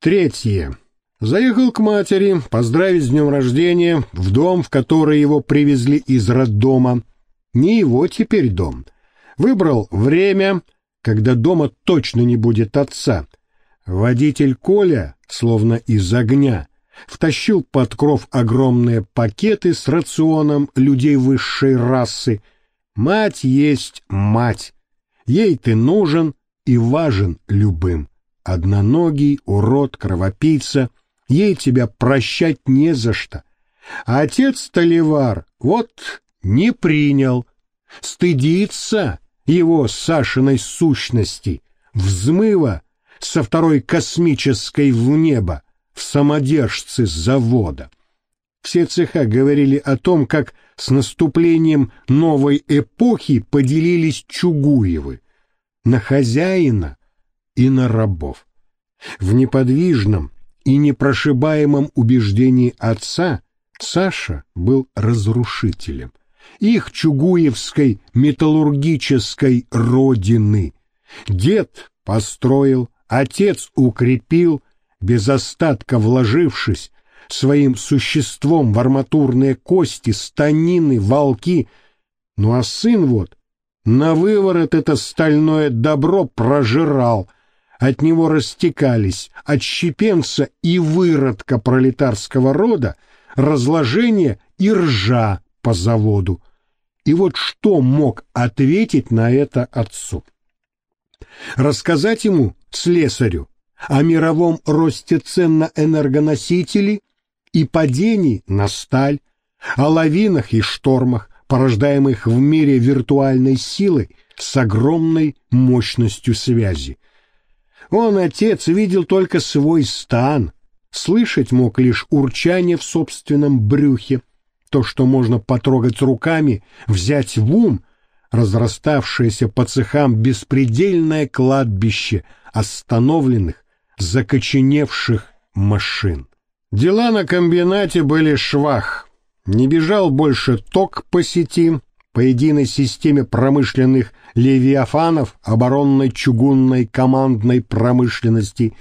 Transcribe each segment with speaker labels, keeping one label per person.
Speaker 1: Третье. Заехал к матери поздравить с днем рождения в дом, в который его привезли из роддома. Не его теперь дом. Выбрал время, когда дома точно не будет отца. Водитель Коля, словно из огня, втащил под кров огромные пакеты с рационом людей высшей расы. Мать есть мать. Ей ты нужен и важен любым. Одноногий, урод, кровопийца — ей тебя прощать не за что. А отец Толивар вот не принял, стыдится его Сашиной сущности, взмыва со второй космической в небо, в самодержцы завода. Все цеха говорили о том, как с наступлением новой эпохи поделились Чугуевы на хозяина и на рабов. В неподвижном, и непрошибаемом убеждении отца Саша был разрушителем их чугуевской металлургической родины. Дед построил, отец укрепил, без остатка вложившись своим существом в арматурные кости, станины, волки. Ну а сын вот на выворот это стальное добро прожирал — от него растекались отщепенца и выродка пролетарского рода, разложение и ржа по заводу. И вот что мог ответить на это отцу? Рассказать ему, слесарю, о мировом росте цен на энергоносители и падении на сталь, о лавинах и штормах, порождаемых в мире виртуальной силой с огромной мощностью связи, он, отец, видел только свой стан, слышать мог лишь урчание в собственном брюхе, то, что можно потрогать руками, взять в ум, разраставшееся по цехам беспредельное кладбище остановленных, закоченевших машин. Дела на комбинате были швах. Не бежал больше ток по сети, по единой системе промышленных левиафанов оборонной чугунной командной промышленности,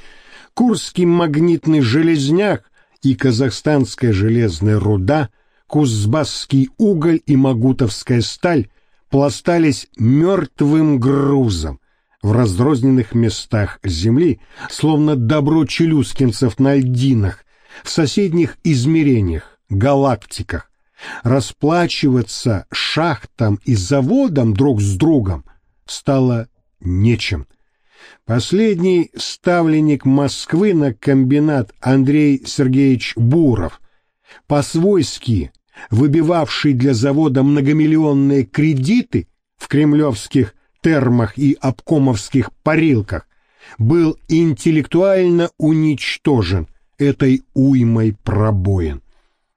Speaker 1: Курский магнитный железняк и казахстанская железная руда, Кузбасский уголь и Магутовская сталь пластались мертвым грузом в разрозненных местах земли, словно добро челюскинцев на льдинах, в соседних измерениях, галактиках, расплачиваться шахтам и заводам друг с другом стало нечем. Последний ставленник Москвы на комбинат Андрей Сергеевич Буров, по-свойски выбивавший для завода многомиллионные кредиты в кремлевских термах и обкомовских парилках, был интеллектуально уничтожен этой уймой пробоин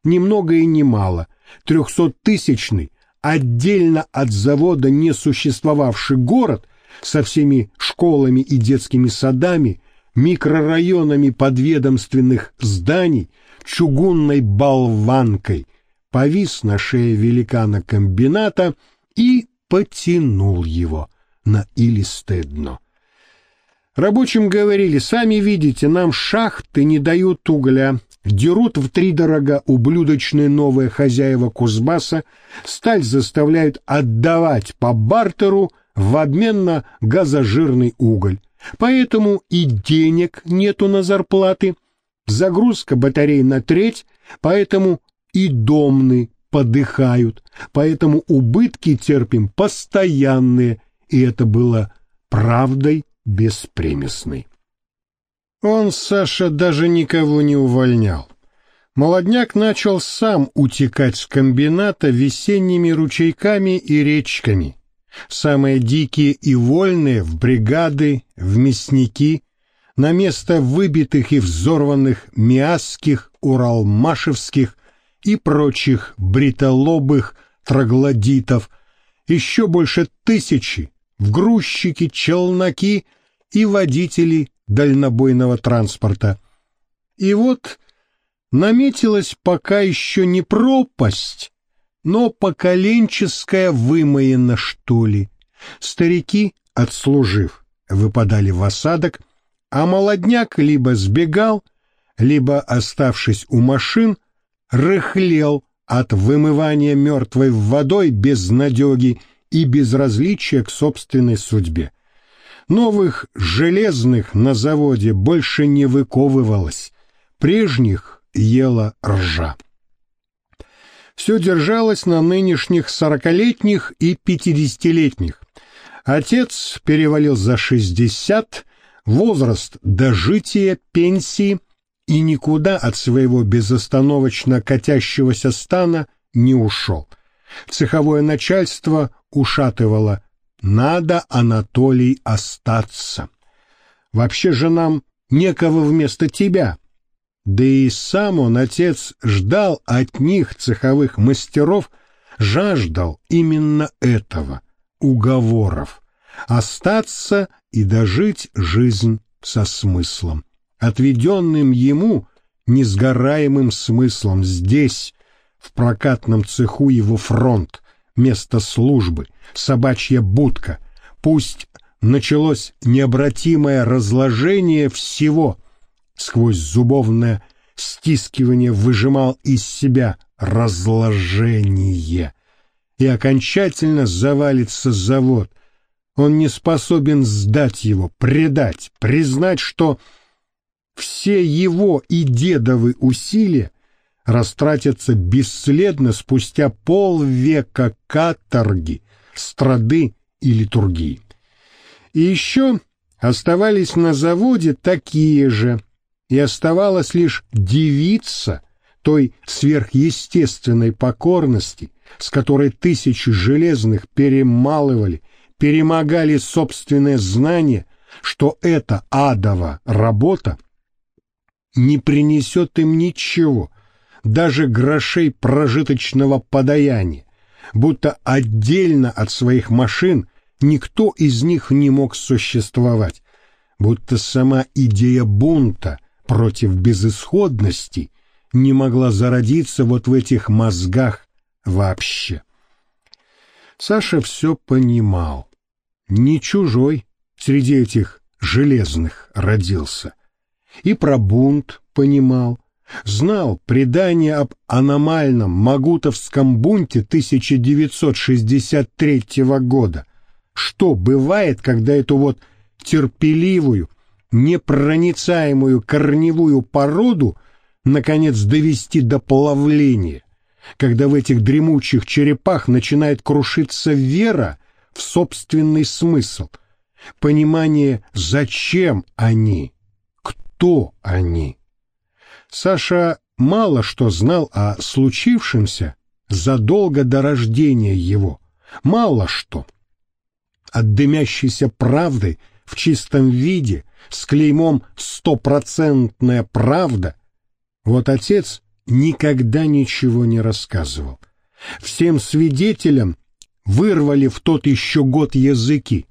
Speaker 1: ни много и ни мало, трехсоттысячный, отдельно от завода не существовавший город со всеми школами и детскими садами, микрорайонами подведомственных зданий, чугунной болванкой, повис на шее великана комбината и потянул его на илистое дно. Рабочим говорили, сами видите, нам шахты не дают угля, дерут в три дорога ублюдочные новые хозяева Кузбасса, сталь заставляют отдавать по бартеру в обмен на газожирный уголь. Поэтому и денег нету на зарплаты, загрузка батарей на треть, поэтому и домны подыхают, поэтому убытки терпим постоянные, и это было правдой беспримесной. Он, Саша, даже никого не увольнял. Молодняк начал сам утекать с комбината весенними ручейками и речками. Самые дикие и вольные в бригады, в мясники, на место выбитых и взорванных миасских, уралмашевских и прочих бритолобых троглодитов, еще больше тысячи, в грузчики, челноки и водители дальнобойного транспорта. И вот наметилась пока еще не пропасть, но поколенческая вымоина, что ли. Старики, отслужив, выпадали в осадок, а молодняк либо сбегал, либо, оставшись у машин, рыхлел от вымывания мертвой водой без надеги и безразличия к собственной судьбе. Новых железных на заводе больше не выковывалось, прежних ела ржа. Все держалось на нынешних сорокалетних и пятидесятилетних. Отец перевалил за шестьдесят, возраст дожития, пенсии и никуда от своего безостановочно катящегося стана не ушел. Цеховое начальство ушатывало «надо, Анатолий, остаться». Вообще же нам некого вместо тебя. Да и сам он, отец, ждал от них, цеховых мастеров, жаждал именно этого, уговоров, остаться и дожить жизнь со смыслом, отведенным ему несгораемым смыслом здесь, в прокатном цеху его фронт, место службы, собачья будка, пусть началось необратимое разложение всего, сквозь зубовное стискивание выжимал из себя разложение, и окончательно завалится завод, он не способен сдать его, предать, признать, что все его и дедовы усилия растратятся бесследно спустя полвека каторги, страды и литургии. И еще оставались на заводе такие же, и оставалось лишь девица той сверхъестественной покорности, с которой тысячи железных перемалывали перемогали собственное знание, что эта адова работа не принесет им ничего, даже грошей прожиточного подаяния, будто отдельно от своих машин никто из них не мог существовать, будто сама идея бунта против безысходности не могла зародиться вот в этих мозгах вообще. Саша все понимал не чужой среди этих железных родился. И про бунт понимал, знал предание об аномальном Магутовском бунте 1963 года. Что бывает, когда эту вот терпеливую, непроницаемую корневую породу наконец довести до плавления, когда в этих дремучих черепах начинает крушиться вера в собственный смысл, понимание, зачем они, кто они. Саша мало что знал о случившемся задолго до рождения его, мало что. От дымящейся правды в чистом виде с клеймом «стопроцентная правда» вот отец никогда ничего не рассказывал. Всем свидетелям вырвали в тот еще год языки.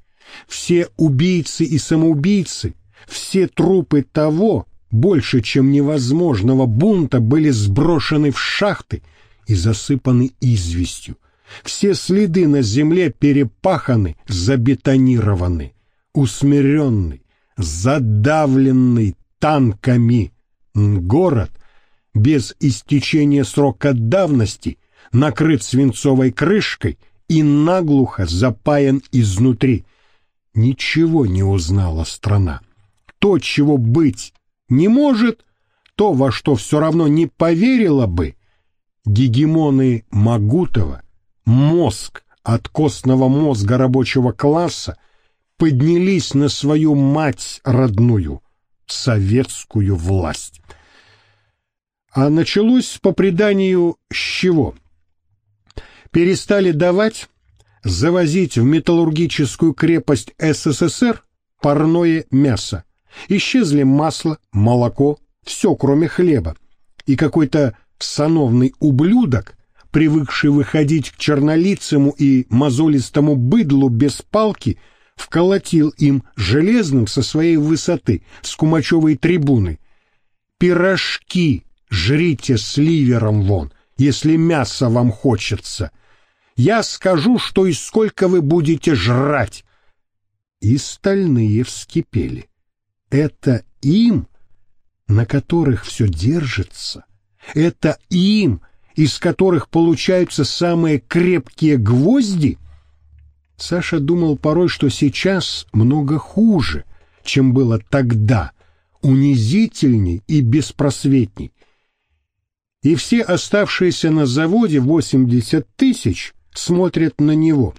Speaker 1: Все убийцы и самоубийцы, все трупы того, больше чем невозможного бунта, были сброшены в шахты и засыпаны известью. Все следы на земле перепаханы, забетонированы, усмиренный, задавленный танками. Город без истечения срока давности накрыт свинцовой крышкой и наглухо запаян изнутри. Ничего не узнала страна. То, чего быть не может, то, во что все равно не поверила бы, гегемоны Магутова, мозг от костного мозга рабочего класса, поднялись на свою мать родную, советскую власть. А началось по преданию с чего? перестали давать завозить в металлургическую крепость СССР парное мясо. Исчезли масло, молоко, все, кроме хлеба. И какой-то сановный ублюдок, привыкший выходить к чернолицему и мозолистому быдлу без палки, вколотил им железным со своей высоты, с кумачевой трибуны. «Пирожки жрите с ливером вон, если мясо вам хочется я скажу, что и сколько вы будете жрать. И стальные вскипели. Это им, на которых все держится, это им, из которых получаются самые крепкие гвозди? Саша думал порой, что сейчас много хуже, чем было тогда, унизительней и беспросветней. И все оставшиеся на заводе 80 тысяч смотрят на него.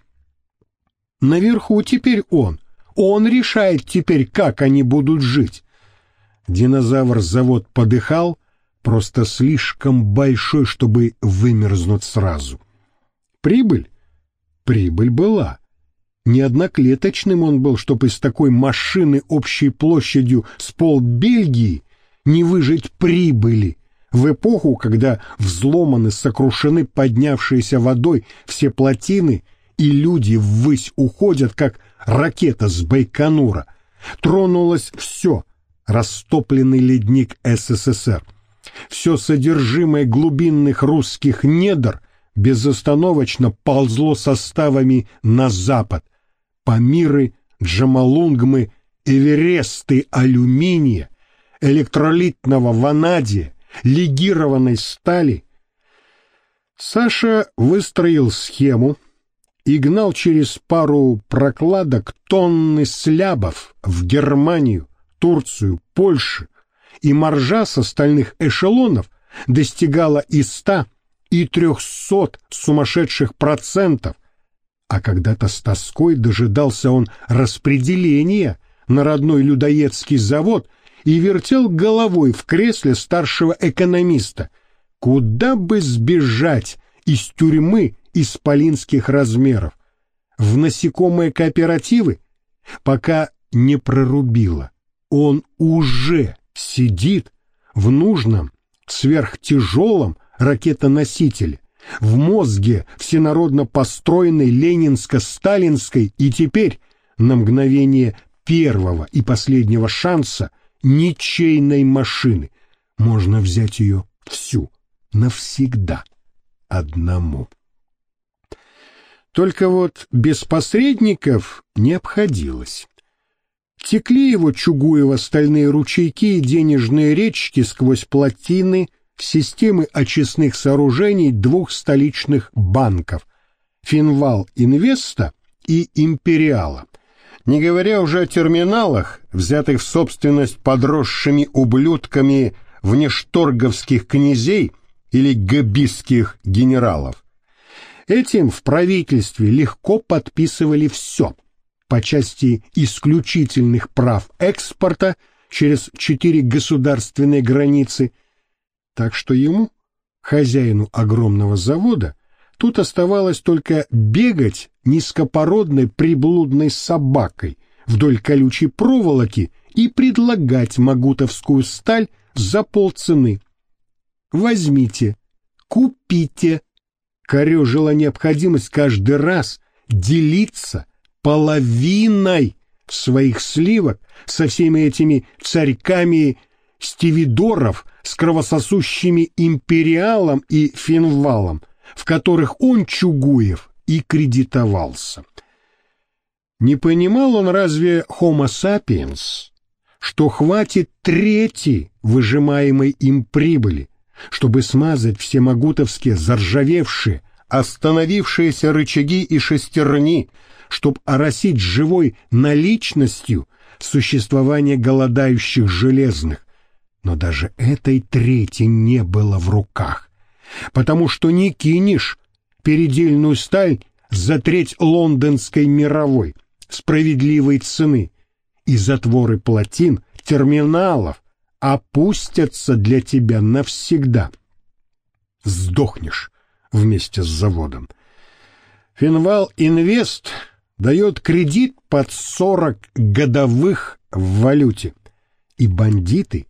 Speaker 1: Наверху теперь он. Он решает теперь, как они будут жить. Динозавр-завод подыхал, просто слишком большой, чтобы вымерзнуть сразу. Прибыль? Прибыль была. Не одноклеточным он был, чтобы из такой машины общей площадью с пол Бельгии не выжить прибыли. В эпоху, когда взломаны, сокрушены поднявшиеся водой все плотины, и люди ввысь уходят, как ракета с Байконура, тронулось все, растопленный ледник СССР. Все содержимое глубинных русских недр безостановочно ползло составами на запад. Памиры, Джамалунгмы, Эвересты алюминия, электролитного ванадия, легированной стали. Саша выстроил схему и гнал через пару прокладок тонны слябов в Германию, Турцию, Польшу, и маржа с остальных эшелонов достигала и ста, и трехсот сумасшедших процентов, а когда-то с тоской дожидался он распределения на родной людоедский завод и вертел головой в кресле старшего экономиста. Куда бы сбежать из тюрьмы исполинских размеров? В насекомые кооперативы? Пока не прорубило. Он уже сидит в нужном сверхтяжелом ракетоносителе, в мозге всенародно построенной ленинско-сталинской и теперь на мгновение первого и последнего шанса ничейной машины. Можно взять ее всю, навсегда, одному. Только вот без посредников не обходилось. Текли его Чугуева стальные ручейки и денежные речки сквозь плотины системы очистных сооружений двух столичных банков – Финвал Инвеста и Империала не говоря уже о терминалах, взятых в собственность подросшими ублюдками внешторговских князей или габистских генералов. Этим в правительстве легко подписывали все по части исключительных прав экспорта через четыре государственные границы, так что ему, хозяину огромного завода, Тут оставалось только бегать низкопородной приблудной собакой вдоль колючей проволоки и предлагать магутовскую сталь за полцены. «Возьмите, купите». Корежила необходимость каждый раз делиться половиной своих сливок со всеми этими царьками стивидоров с кровососущими империалом и финвалом, в которых он, Чугуев, и кредитовался. Не понимал он разве Homo sapiens, что хватит трети выжимаемой им прибыли, чтобы смазать все магутовские заржавевшие, остановившиеся рычаги и шестерни, чтобы оросить живой наличностью существование голодающих железных. Но даже этой трети не было в руках потому что не кинешь передельную сталь за треть лондонской мировой справедливой цены, и затворы плотин, терминалов опустятся для тебя навсегда. Сдохнешь вместе с заводом. Финвал Инвест дает кредит под 40 годовых в валюте, и бандиты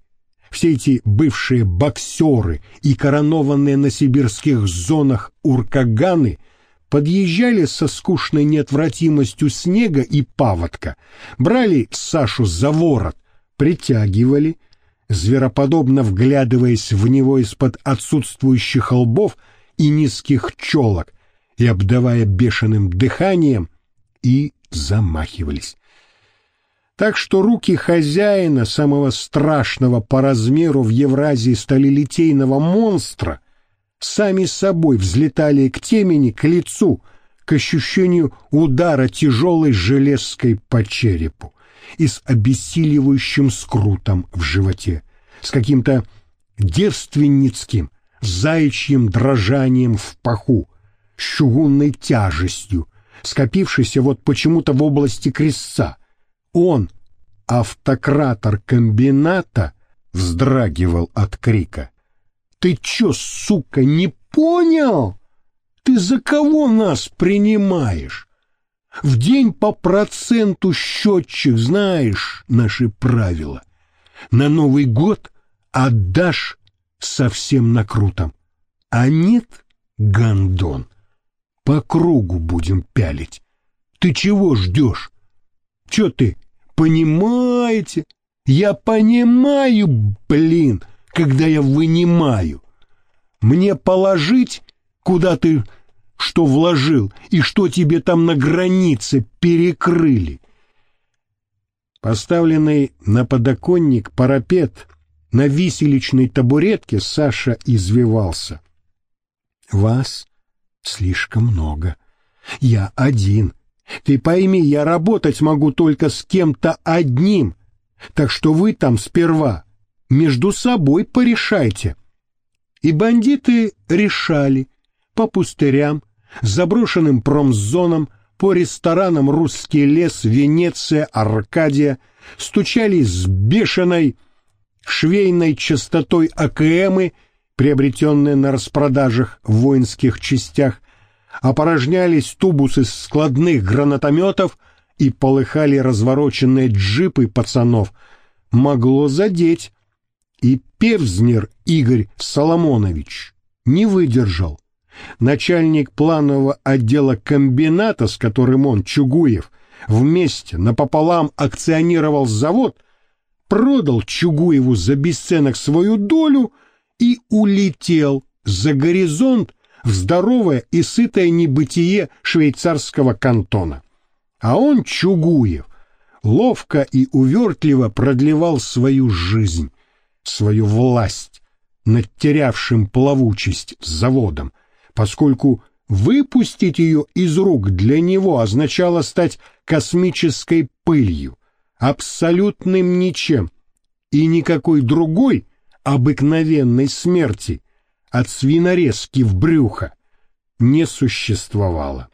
Speaker 1: все эти бывшие боксеры и коронованные на сибирских зонах уркаганы подъезжали со скучной неотвратимостью снега и паводка, брали Сашу за ворот, притягивали, звероподобно вглядываясь в него из-под отсутствующих лбов и низких челок, и обдавая бешеным дыханием, и замахивались. Так что руки хозяина, самого страшного по размеру в Евразии сталелитейного монстра, сами собой взлетали к темени, к лицу, к ощущению удара тяжелой железкой по черепу и с обессиливающим скрутом в животе, с каким-то девственницким, заячьим дрожанием в паху, с чугунной тяжестью, скопившейся вот почему-то в области крестца. Он, автократор комбината, вздрагивал от крика. «Ты чё, сука, не понял? Ты за кого нас принимаешь? В день по проценту счетчик, знаешь наши правила. На Новый год отдашь совсем накрутом. А нет, гандон, по кругу будем пялить. Ты чего ждешь? Че ты, понимаете? Я понимаю, блин, когда я вынимаю. Мне положить, куда ты что вложил и что тебе там на границе перекрыли. Поставленный на подоконник парапет на виселичной табуретке Саша извивался. «Вас слишком много. Я один. Ты пойми, я работать могу только с кем-то одним. Так что вы там сперва между собой порешайте». И бандиты решали по пустырям, заброшенным промзонам, по ресторанам «Русский лес», «Венеция», «Аркадия» стучали с бешеной швейной частотой АКМы, приобретенные на распродажах в воинских частях, опорожнялись тубусы складных гранатометов и полыхали развороченные джипы пацанов, могло задеть. И Певзнер Игорь Соломонович не выдержал начальник планового отдела комбината, с которым он, Чугуев, вместе напополам акционировал завод, продал Чугуеву за бесценок свою долю и улетел за горизонт в здоровое и сытое небытие швейцарского кантона. А он, Чугуев, ловко и увертливо продлевал свою жизнь, свою власть над терявшим плавучесть заводом, поскольку выпустить ее из рук для него означало стать космической пылью, абсолютным ничем, и никакой другой обыкновенной смерти от свинорезки в брюхо не существовало.